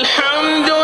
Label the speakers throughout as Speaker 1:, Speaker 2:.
Speaker 1: الحمد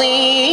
Speaker 1: بصير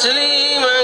Speaker 1: تسليما